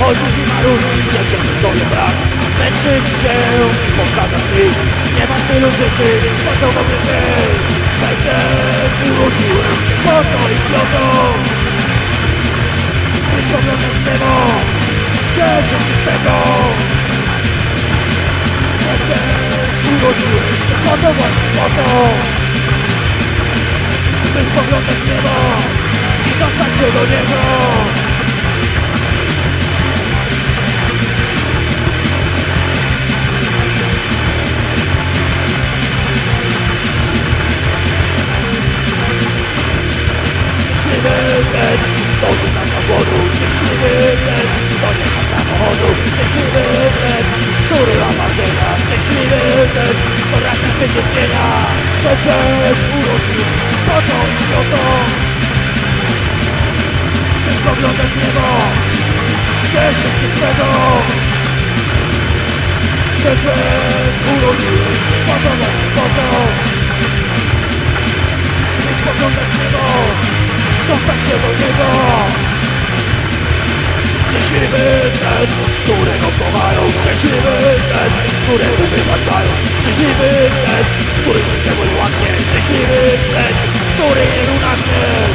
Chodzisz i marudzisz, że czegoś to nie brak. Męczysz się, powtarzasz mi Nie mam tylu rzeczy, po co dobry dzień Przecież urodziłeś się po to i po to Wysłowione w niebo Cieszę się z tego. Przecież urodziłeś się po to właśnie po to. By spoglądać w niebo I dostać się do niego! Szczęśliwy ten, kto nie zna Szczęśliwy ten, kto nie ma samochodu Szczęśliwy ten, który ma marzenia Szczęśliwy ten, kto racji swych nie zmienia Przecież urodził. Się po to niebo Cieszyć się z tego. Przecież urodziłeś się po to właśnie po to By spoglądać niebo dostać się do niego. Szczęśliwy ten, którego kochają. Szczęśliwy ten, którego wybaczają. Szczęśliwy ten, który niczego nie Szczęśliwy ten, który nie runaknie